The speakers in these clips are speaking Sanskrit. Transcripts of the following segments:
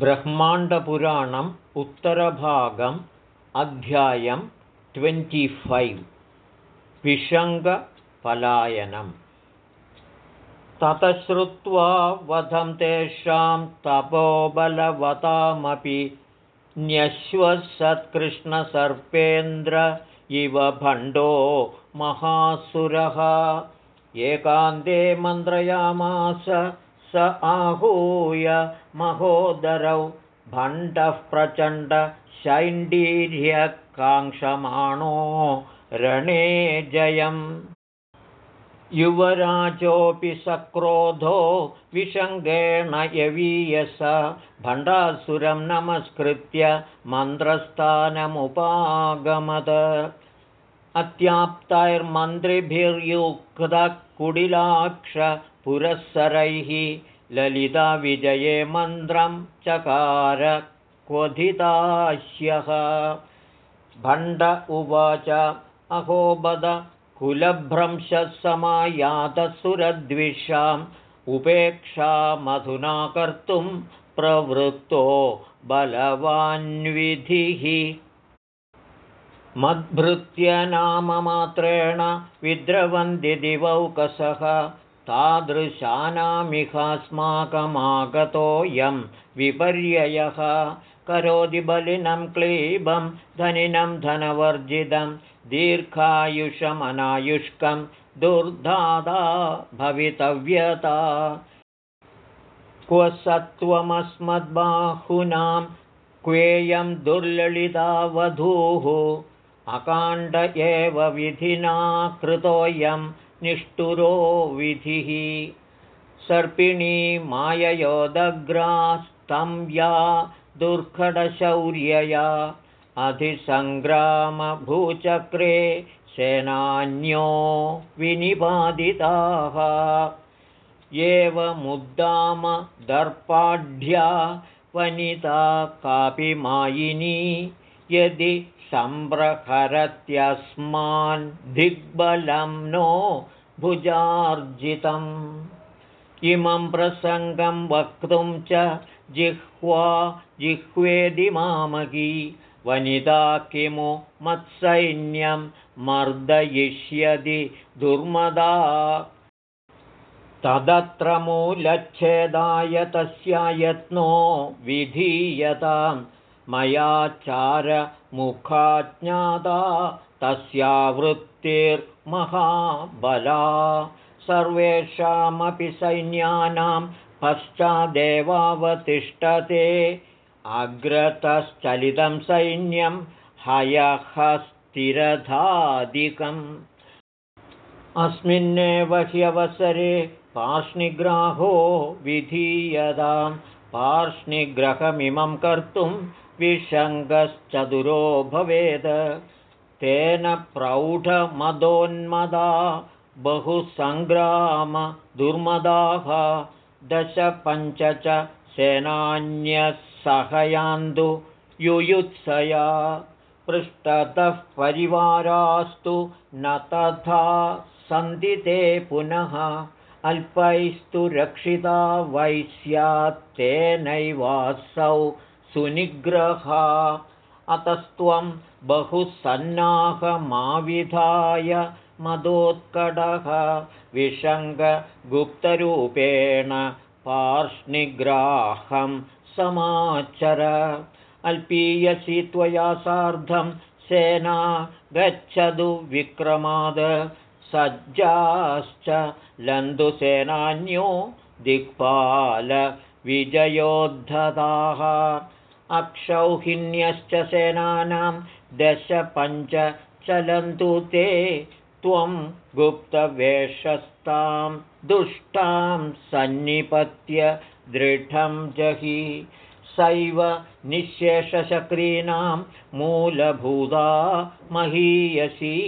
ब्रह्माण्डपुराणम् उत्तरभागम् अध्यायं ट्वेण्टिफैव् विषङ्गपलायनम् ततश्रुत्वा वधं तेषां तपोबलवतामपि न्यश्वसत्कृष्णसर्पेन्द्र इव भण्डो महासुरः। एकान्ते मन्त्रयामास आहूय महोदरौ भण्डः प्रचण्डशैण्डीर्यकाङ्क्षमाणो रणे जयम्। युवराजोऽपि सक्रोधो विषङ्गेण यवीयस भण्डासुरं नमस्कृत्य मन्त्रस्थानमुपागमद अत्याप्तैर्मन्त्रिभिर्युक्तकुडिलाक्षपुरःसरैः ललिताविजये मन्त्रं चकार क्वथिताह्यः भण्ड उवाच अहोबद कुलभ्रंशसमायातसुरद्विषाम् उपेक्षामधुना कर्तुं प्रवृत्तो बलवान्विधिः। मद्भृत्यनाममात्रेण विद्रवन्ति दिवौकसः तादृशानामिहास्माकमागतोऽयं विपर्ययः। करोति बलिनं क्लीबं धनिनं धनवर्जितं दीर्घायुषमनायुष्कं दुर्धादा भवितव्यता। क्व सत्त्वमस्मद्बाहुनां क्वेयं दुर्ललितावधूः अकाण्ड एव विधिना कृतोऽयं निष्ठुरो विधिः। सर्पिणी माययोदग्रास्तं या दुर्घटशौर्यया अधिसङ्ग्रामभूचक्रे सेनान्यो विनिपादिताः एवमुद्दामदर्पाढ्या वनिता कापि मायिनी यदि सम्प्रहरत्यस्मान् दिग्बलं नो भुजार्जितम्। इमं प्रसङ्गं वक्तुं च जिह्वा जिह्वेदि मामकी वनिता किमु मत्सैन्यं मर्दयिष्यति दुर्मदा। तदत्र मूलच्छेदाय तस्या यत्नो विधीयतां मया चारमुखाज्ञाता तस्या वृत्तिर्महाबला। सर्वेषामपि सैन्यानां पश्चादेवावतिष्ठते। अग्रतश्चलितं सैन्यं हयहस्तिरधादिकम् अस्मिन्नेव ह्यवसरे पार्ष्णिग्राहो विधीयतां। पार्ष्णिग्रहमिमं कर्तुं विषङ्गश्चतुरो भवेद। तेन प्रौढमदोन्मदा बहुसङ्ग्रामदुर्मदाः। दश पञ्च च सेनान्यः सहयान्तु युयुत्सया। पृष्ठतः परिवारास्तु न तथा सन्ति ते पुनः। अल्पैस्तु रक्षिता वैस्यात्तेनैवासौ सुनिग्रहा। अतस्त्वं बहुसन्नाहमाविधाय मदोत्कडः विषङ्गगुप्तरूपेण पार्ष्णिग्राहं समाचर। अल्पीयसि त्वया सार्धं सेना गच्छतु विक्रमाद। सज्जाश्च लन्दुसेनान्यो दिक्पालविजयोद्धताः अक्षौहिण्यश्च सेनानां दश पञ्च चलन्तु ते त्वं गुप्तवेषस्तां दुष्टां सन्निपत्य दृढं जहि सैव निःशेषचक्रीणां मूलभूता महीयसी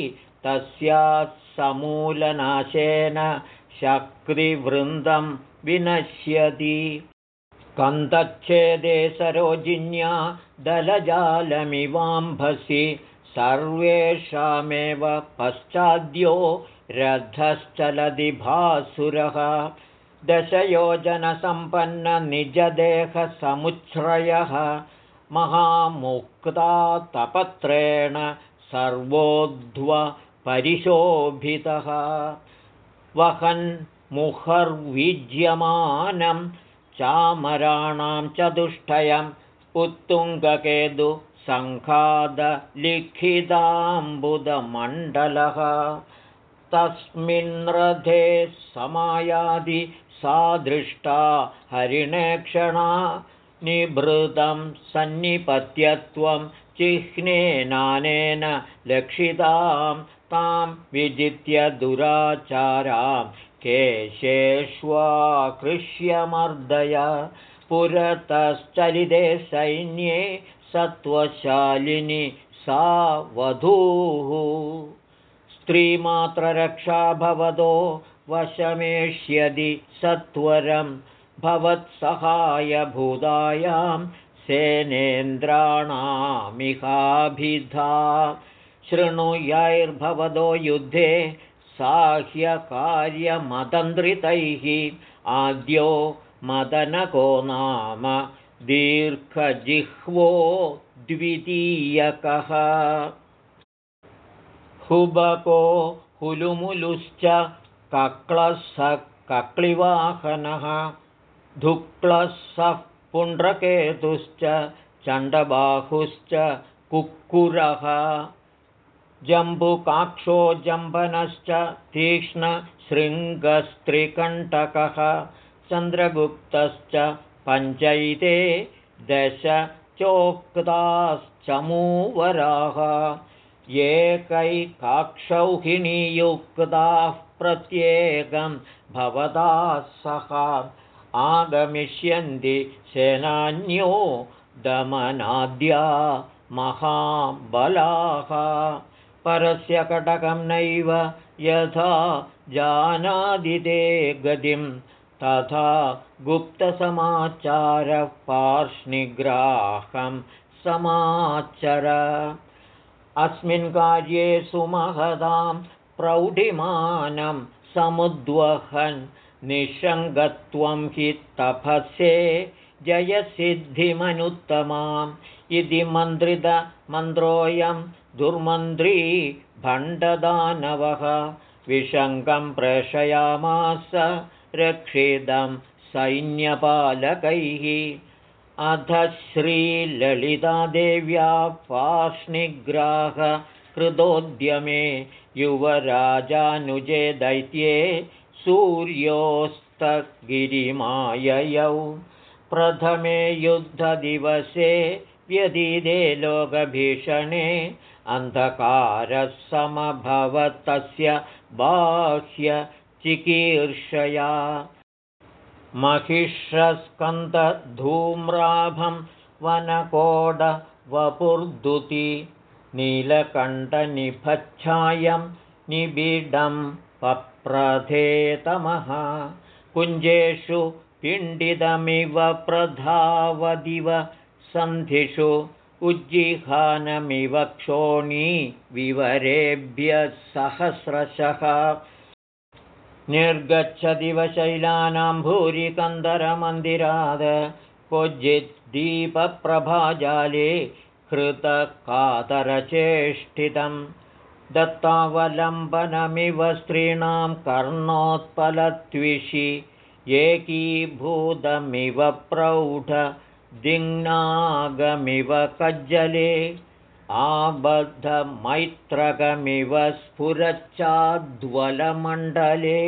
तस्याः समूलनाशेन शक्तिवृन्दं विनश्यति कन्दच्छेदे सरोजिन्या दलजालमिवाम्भसि सर्वेषामेव पश्चाद्यो रथश्चलति भासुरः दशयोजनसम्पन्ननिजदेहसमुच्छ्रयः। महामुक्ता तपत्रेण सर्वोध्वपरिशोभितः। वहन्मुहर्विज्यमानं चामराणां चतुष्टयम् उत्तुङ्गकेतु सङ्खादलिखिताम्बुदमण्डलः। तस्मिन् रथे समायादि सा दृष्टा हरिणेक्षणा निभृतं सन्निपत्यत्वं चिह्नेनानेन लक्षितां तां विजित्य दुराचारां केशेष्वाकृष्यमर्दय पुरतश्चरिते सैन्ये सत्त्वशालिनि सा वधूः। स्त्रीमात्ररक्षा भवतो वशमेष्यदि सत्वरं भवत्सहायभूतायां सेनेन्द्राणामिहाभिधा। शृणुयैर्भवतो युद्धे साह्यकार्यमतन्द्रितैः आद्यो मदनको नाम दीर्घजिह्वो द्वितीयकः। हुबको हुलुमुलुश्च कक्लः कक्लिवाहनः धुक्लः पुण्ड्रकेतुश्च चण्डबाहुश्च कुक्कुरः जम्बुकाक्षो जम्बनश्च तीक्ष्णशृङ्गस्त्रिकण्टकः चन्द्रगुप्तश्च पञ्चैते दश चोक्ताश्चमूवराः एकैकाक्षौहिणीयुक्ताः प्रत्येकं भवता सह आगमिष्यन्ति सेनान्यो दमनाद्या महाबलाः परस्य कटकं नैव यथा जानादिते गतिं तथा गुप्तसमाचारः पार्ष्णिग्राहं समाचर। अस्मिन् कार्ये सुमहदां प्रौढिमानं समुद्वहन् निःशङ्गत्वं हि तपसे जयसिद्धिमनुत्तमाम्। इति मन्त्रितमन्त्रोऽयं दुर्मन्त्री भण्डदानवः। विशङ्कं प्रेषयामास रक्षितं सैन्यपालकैः। अथ श्रीललितादेव्या कृतोद्यमे युवराजानुजे दैत्ये सूर्योस्तगिरिमाययौ प्रथमे युद्धदिवसे व्यदीदे लोकभीषणे अन्धकारः समभवतस्य बाह्यचिकीर्षया। महिषस्कन्दधूम्राभं वनकोडवपुर्दुति नीलकण्ठनिभच्छायं निबिडं पप्रथेतमः कुञ्जेषु पिण्डितमिव प्रधावदिव सन्धिषु उज्जिहानमिव क्षोणी विवरेभ्यः सहस्रशः। निर्गच्छदिवशैलानां भूरिकन्दरमन्दिराद क्वचित् दीपप्रभाजाले हृतकातरचेष्टितं दत्तावलम्बनमिव स्त्रीणां कर्णोत्पलत्विषि एकीभूतमिव प्रौढ दिङ्नागमिव कज्जले आबद्धमैत्रकमिव स्फुरच्चाद्वलमण्डले।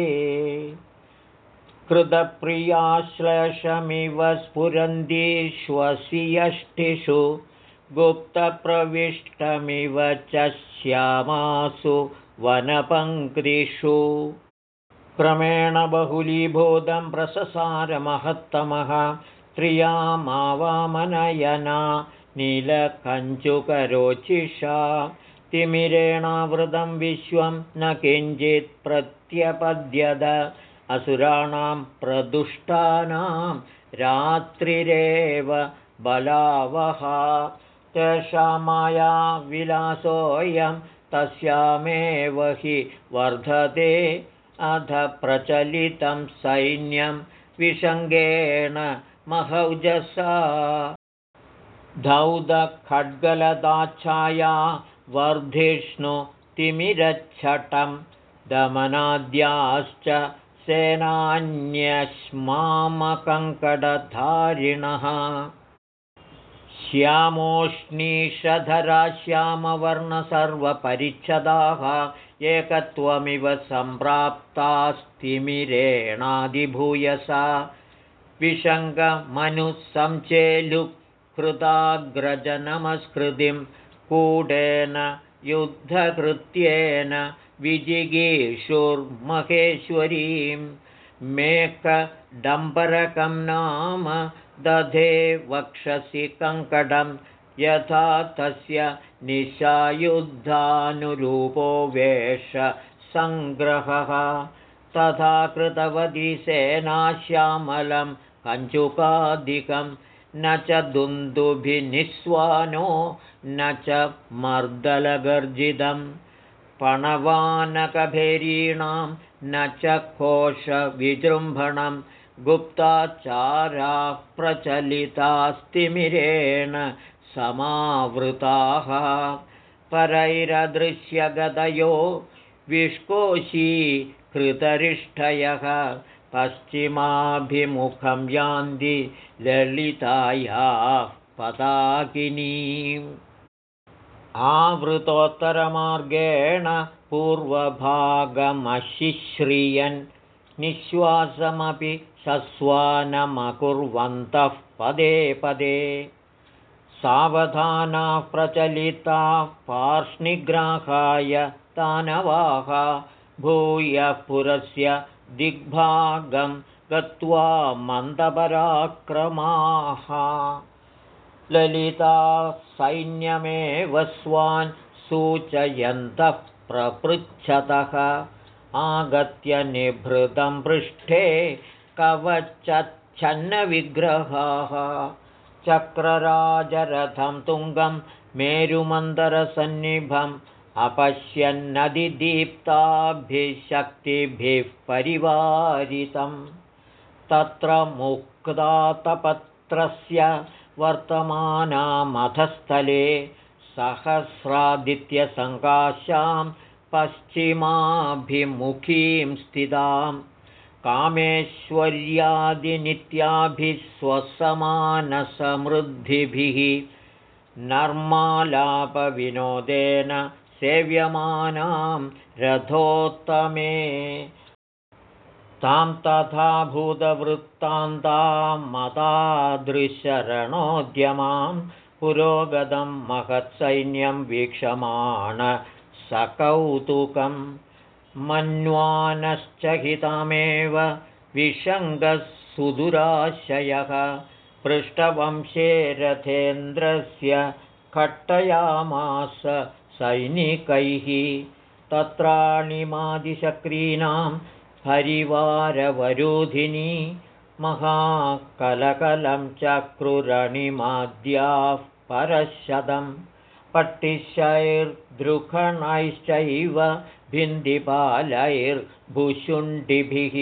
कृतप्रियाश्लेषमिव स्फुरन्तीष्वसि यष्टिषु गुप्तप्रविष्टमिव च श्यामासु वनपङ्क्तिषु क्रमेण बहुलीभूतं प्रससारमहत्तमः त्रियामावामनयना नीलकञ्चुकरोचिषा। तिमिरेणावृतं विश्वं न किञ्चित् प्रत्यपद्यत असुराणां प्रदुष्टानां रात्रिरेव बलावहा तेषां मायाविलासोऽयं तस्यामेव हि वर्धते अध प्रचलितं सैन्यं विषङ्गेण महौजसा। धौदखड्गलदाच्छाया वर्धिष्णुतिमिरच्छटं दमनाद्याश्च सेनान्यश्मामकङ्कडधारिणः श्यामोष्णीषधरा श्यामवर्णसर्वपरिच्छदाः एकत्वमिव सम्प्राप्तास्तिमिरेणादिभूयसा विषङ्गमनुसंचेलुकृताग्रजनमस्कृतिं कूटेन युद्धकृत्येन विजिगीषुर्महेश्वरीं। मेकडम्बरकं नाम दधे वक्षसि कङ्कडं यथा तस्य निशायुद्धानुरूपो वेषसङ्ग्रहः तथा कृतवती सेनाश्यामलं कञ्चुकादिकं। न च दुन्दुभिनिःस्वानो न च मर्दलगर्जितं पणवानकभेरीणां न च कोशविजृम्भणं। गुप्ताचाराः प्रचलितास्तिमिरेण समावृताः। परैरदृश्यगतयो विष्कोशीकृतरिष्ठयः पश्चिमाभिमुखं यान्ति ललितायाः पताकिनीम्। आवृतोत्तरमार्गेण पूर्वभागमशिश्रियन्। निःश्वासमपि सस्वानमकुर्वन्तः पदे पदे सावधानाः प्रचलिताः पार्ष्णिग्राहाय तानवाः भूयः पुरस्य दिग्भागं गत्वा मन्दपराक्रमाः। ललिता सैन्यमेव स्वान् सूचयन्तः प्रपृच्छतः। आगत्य निभृतं पृष्ठे कवचच्छन्नविग्रहाः चक्रराजरथं तुङ्गं मेरुमन्दरसन्निभम् अपश्यन्नदिदीप्ताभिः परिवारितं तत्र मुक्तातपत्रस्य वर्तमानामधस्थले सहस्रादित्यसङ्काशां पश्चिमाभिमुखीं स्थितां कामेश्वर्यादिनित्याभिः स्वसमानसमृद्धिभिः नर्मालापविनोदेन सेव्यमानां रथोत्तमे। तां तथा भूतवृत्तान्तामतादृशरणोद्यमां पुरोगतं महत्सैन्यं वीक्षमाण सकौतुकं मन्वानश्च हितामेव विषङ्गः सुदुराशयः पृष्ठवंशे रथेन्द्रस्य खट्टयामास सैनिकैः। तत्राणिमादिशक्रीणां हरिवारवरोधिनी महाकलकलं चक्रुरणिमाद्याः परशतं पट्टिशैर्दृखणैश्चैव भिन्दिपालैर्भुशुण्डिभिः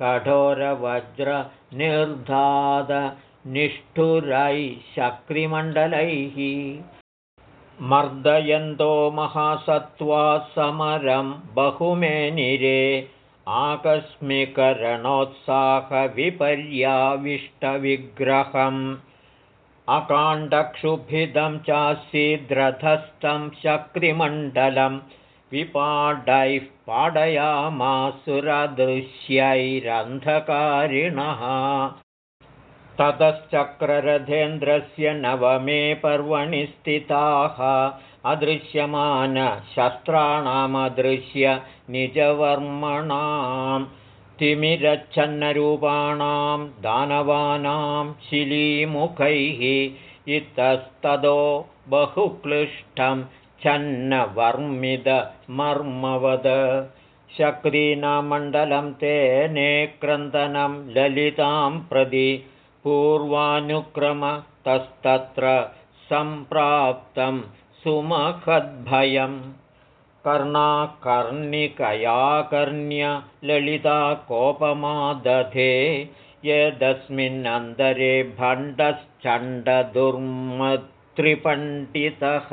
कठोरवज्रनिर्धादनिष्ठुरैः शक्रिमण्डलैः मर्दयन्तो महासत्त्वा समरं बहुमेनिरे आकस्मिकरणोत्साहविपर्याविष्टविग्रहम् अकाण्डक्षुभिदं चासीद्रथस्थं शक्रिमण्डलं विपाडैः पाडयामासुरदृश्यैरन्धकारिणः। ततश्चक्ररथेन्द्रस्य नवमे पर्वणि स्थिताः अदृश्यमानशस्त्राणामदृश्य निजवर्मणां तिमिरच्छन्नरूपाणां दानवानां शिलीमुखैः इतस्ततो बहुक्लिष्टं छन्नवर्मिदमर्मवद शक्रीनामण्डलं तेने क्रन्दनं ललितां प्रदि पूर्वानुक्रमतस्तत्र सम्प्राप्तं सुमहद्भयं कर्णाकर्णिकयाकर्ण्य ललिता कोपमादधे यदस्मिन्नन्तरे भण्डश्चण्डदुर्मत्रिपण्डितः।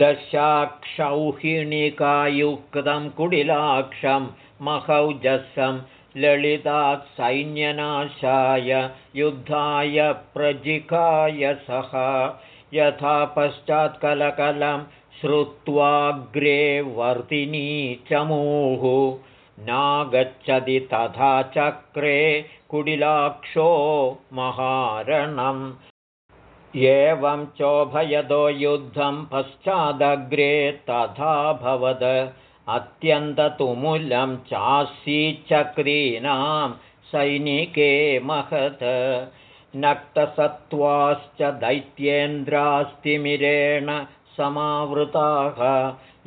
दशाक्षौहिणिकायुक्तं कुडिलाक्षं महौजसं ललितात् सैन्यनाशाय युद्धाय प्रजिकाय सः यथा पश्चात्कलकलं श्रुत्वाग्रे वर्तिनी चमूः। नागच्छति तथा चक्रे कुडिलाक्षो महारणम्। एवं चोभयदो युद्धं पश्चादग्रे तथा भवद। अत्यन्ततुमुलं चासीचक्रीणां सैनिके महत्। नक्तसत्त्वाश्च दैत्येन्द्रास्तिमिरेण समावृताः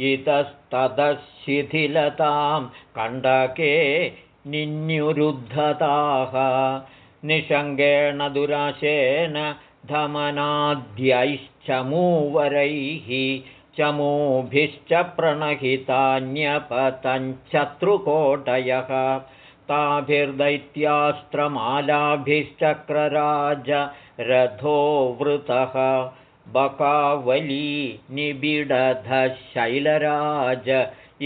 इतस्ततशिथिलतां कण्डके निन्युरुद्धताः। निषङ्गेण दुराशेन धमनाद्यैश्चमूवरैः चमूभिश्च प्रणहितान्यपतञ्चत्रुकोटयः ताभिर्दैत्यास्त्रमालाभिश्चक्रराज रथो वृतः बकावली निबिडधशैलराज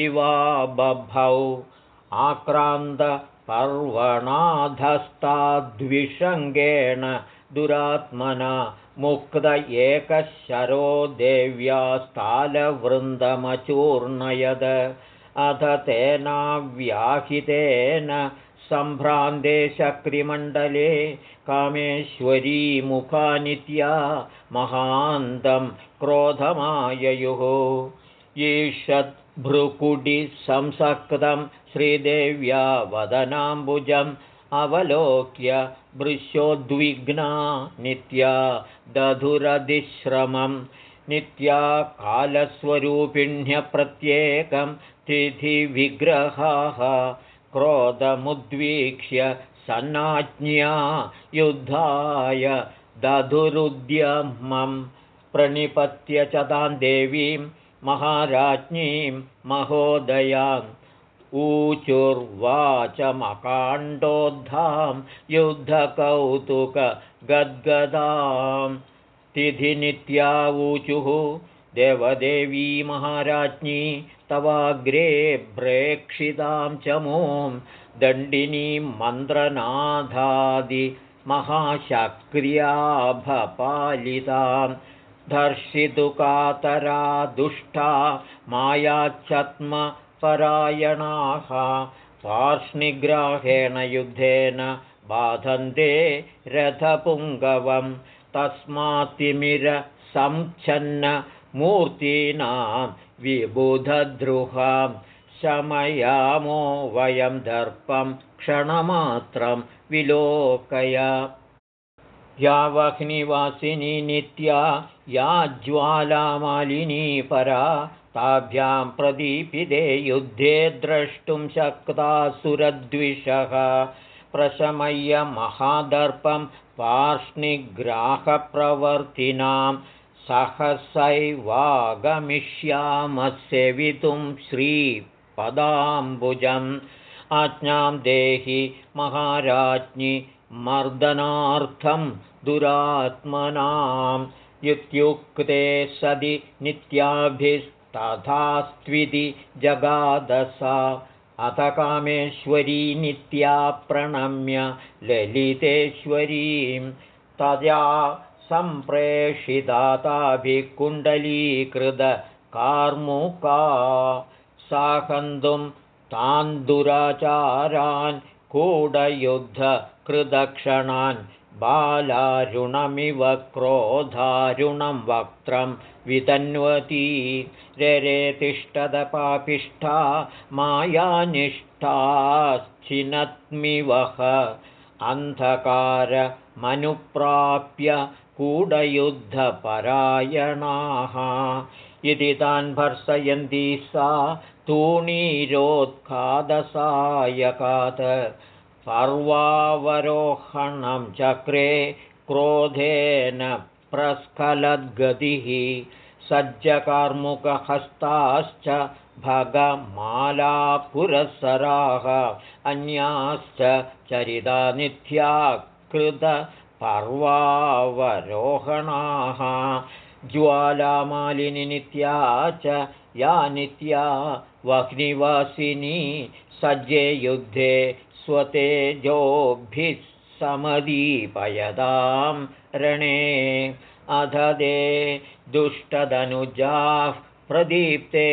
इवा बभौ आक्रान्तपर्वणाधस्ताद्विषङ्गेण दुरात्मना मुक्त एकशरो देव्यास्तालवृन्दमचूर्णयद अथ तेनाव्याहितेन सम्भ्रान्ते शक्रिमण्डले कामेश्वरीमुखानित्या महान्तं क्रोधमाययुः। ईषद्भ्रुकुडिसंसक्तं श्रीदेव्या वदनाम्बुजम् अवलोक्य भृश्योद्विग्ना नित्या दधुरधिश्रमं नित्या कालस्वरूपिण्यप्रत्येकं तिथिविग्रहाः क्रोधमुद्वीक्ष्य सन्नाज्ञा युद्धाय दधुरुद्यमं प्रणिपत्य च तां देवीं महाराज्ञीं महोदयाम्। ऊचुर्वाचमकाण्डोद्धां युद्धकौतुकगद्गदां तिथिनित्या ऊचुः देवदेवी महाराज्ञी तवाग्रे प्रेक्षितां च मों दण्डिनीं मन्त्रनाधादिमहाशक्र्याभपालितां दर्शितुकातरा दुष्टा मायाच्छत्मपरायणाः। पार्ष्णिग्राहेण युद्धेन बाधन्ते रथपुङ्गवं। तस्मात्तिमिरसञ्छन्नमूर्तीनां विबुधद्रुहां शमयामो वयं दर्पं क्षणमात्रं विलोकय। या वह्निवासिनी नित्या या ज्वालामालिनी परा ताभ्यां प्रदीपिते युद्धे द्रष्टुं शक्ता सुरद्विषः। प्रशमय्य महादर्पं पार्ष्णिग्राहप्रवर्तिनां सहसैवागमिष्यामसेवितुं श्रीपदाम्बुजम् आज्ञां देहि महाराज्ञि मर्दनार्थं दुरात्मनाम् इत्युक्ते सदि नित्याभिस्तथास्त्विति जगादसा। अथ कामेश्वरी नित्या प्रणम्य ललितेश्वरीं तया सम्प्रेषिताभिकुण्डलीकृतकार्मुका साकन्तुं तान् दुराचारान् कूढयुद्धकृदक्षणान् बालारुणमिव क्रोधारुणं वक्त्रं वितन्वती। रे तिष्ठदपापिष्ठा मायानिष्ठाश्चिनत्मिवः अन्धकारमनुप्राप्य कूढयुद्धपरायणाः इति तान् भर्सयन्ती सा तूणीरोत्खादसायकात् पर्वावरोहणं चक्रे क्रोधेन प्रस्खलद्गतिः। सज्जकार्मुकहस्ताश्च भगमालापुरःसराः अन्याश्च चरिता नित्या कृतपर्वावरोहणाः ज्वालामालिनिनित्या च या नित्या वह्निवासिनी सज्जे युद्धे स्वतेजोभिः समदीपयदां रणे। अधदे दुष्टदनुजाः प्रदीप्ते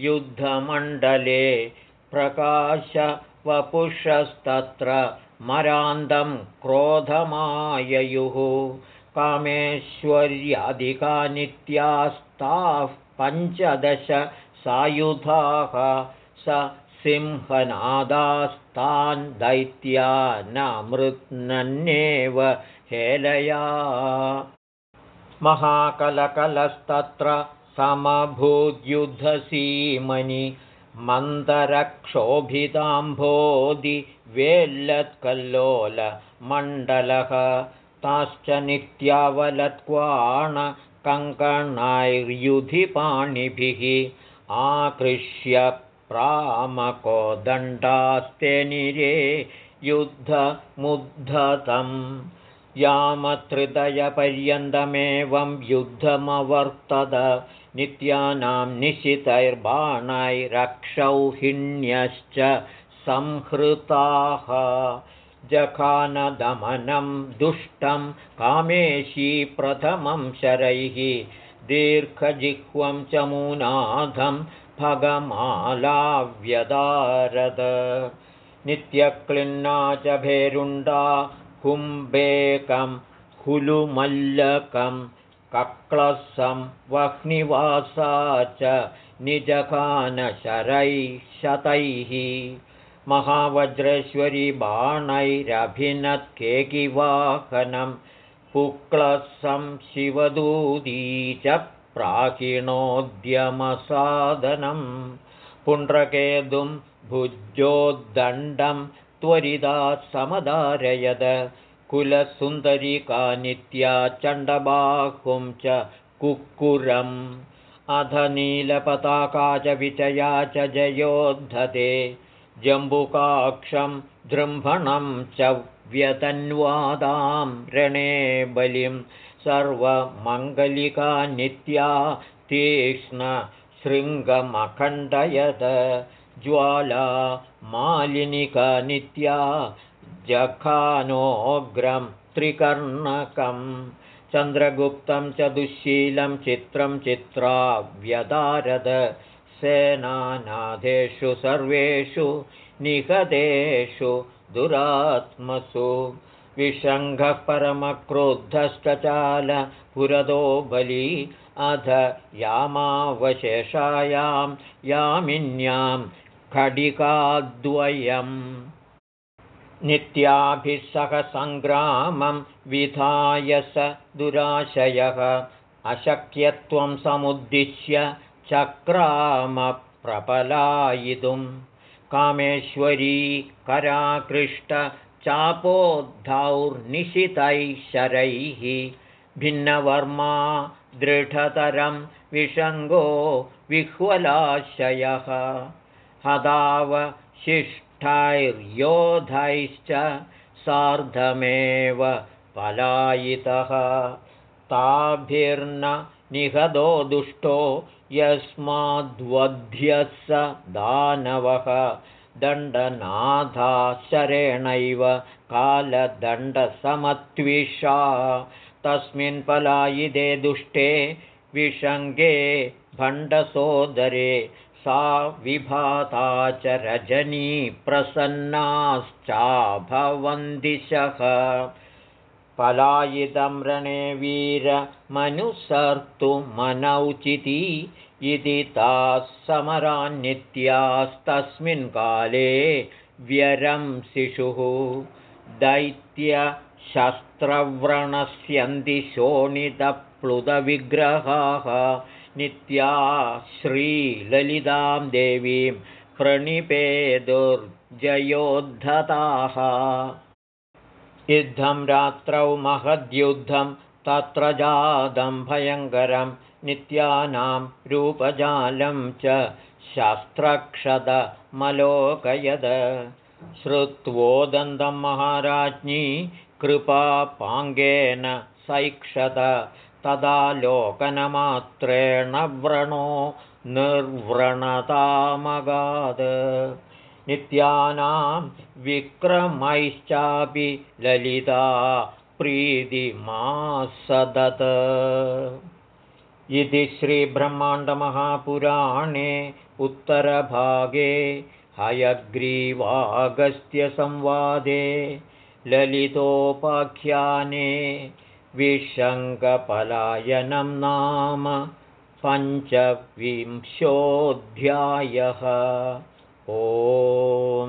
युद्धमण्डले प्रकाशवपुषस्तत्र मरान्दं क्रोधमाययुः। कामेश्वर्यादिका नित्यास्ताः पञ्चदश सायुधाः। स सिंहनादास्तान् दैत्या हेलया। महाकलकलस्तत्र समभूद्युद्धसीमनि मन्दरक्षोभिताम्भोदिवेल्लत्कल्लोलमण्डलः ताश्च नित्यावलत्क्वाणकङ्कणायुधिपाणिभिः आकृष्य प्रामकोदण्डास्ते निरे युद्धमुद्धतम् यामत्रिदयपर्यन्तमेवं युद्धमवर्तत नित्यानां निशितैर्बाणैरक्षौहिण्यश्च संहृताः। जखानदमनं दुष्टं कामेशी प्रथमं शरैः दीर्घजिह्वं च मूनाधं भगमालाव्यदारद नित्यक्लिन्ना च भेरुण्डा कुम्बेकं हुलुमल्लकं कक्लसं वह्निवासा च निजखानशरैः शतैः महावज्रेश्वरी बाणैरभिनत्केकिवाहनं पुक्लसं शिवदूती च प्राकिणोद्यमसाधनं पुण्ड्रकेतुं भुजोद्दण्डं त्वरिदा समदारयद कुलसुन्दरिका नित्या चण्डबाहुं च कुक्कुरम्। अध नीलपताका च विचया च जयोद्धते। जम्बुकाक्षं जृम्भणं च व्यतन्वादां रणे बलिं। सर्वमङ्गलिका नित्या तीक्ष्णशृङ्गमखण्डयत ज्वाला मालिनिका नित्या जखानोग्रं त्रिकर्णकं चन्द्रगुप्तं च दुःशीलं चित्रं चित्रा व्यदारद सेनानाथेषु सर्वेषु निहतेषु दुरात्मसु। विशङ्घः परमक्रुद्धश्चाल पुरदो बली अध यामावशेषायां यामिन्यां खडिकाद्वयम् नित्याभिः सह सङ्ग्रामं विधाय स दुराशयः। अशक्यत्वं समुद्दिश्य चक्रामप्रपलायितुं कामेश्वरी कराकृष्टचापोद्धौर्निशितैः शरैः भिन्नवर्मा दृढतरं विषङ्गो विह्वलाशयः हदावशिष्टैर्योधैश्च सार्धमेव पलायितः। ताभिर्न निहदो दुष्टो यस्माद्वध्यः स दानवः। दण्डनाथाशरेणैव कालदण्डसमत्विषा। तस्मिन् पलायिदे दुष्टे विषङ्गे भण्डसोदरे सा विभाता च रजनी प्रसन्नाश्चाभवन्दिशः पलायितं रणे वीरमनुसर्तुमनौचिती इति ताः समरान्नित्यास्तस्मिन् काले व्यरंसिषुः दैत्यशस्त्रव्रणस्यन्दिशोणितप्लुतविग्रहाः नित्या श्रीललितां देवीं प्रणिपेदुर्जयोद्धताः। युद्धं रात्रौ महद्युद्धं तत्र जातं भयङ्करं नित्यानां रूपजालं च शास्त्रक्षदमलोकयद। श्रुत्वोदन्तं महाराज्ञी कृपापाङ्गेन सैक्षत तदा लोकनमात्रेण व्रणो निर्व्रणतामगाद। नित्यानां विक्रमैश्चापि ललिता प्रीतिमासदत्। इति श्रीब्रह्माण्डमहापुराणे उत्तरभागे हयग्रीवागस्त्यसंवादे ललितोपाख्याने विशङ्कपलायनं नाम पञ्चविंशोऽध्यायः। ओ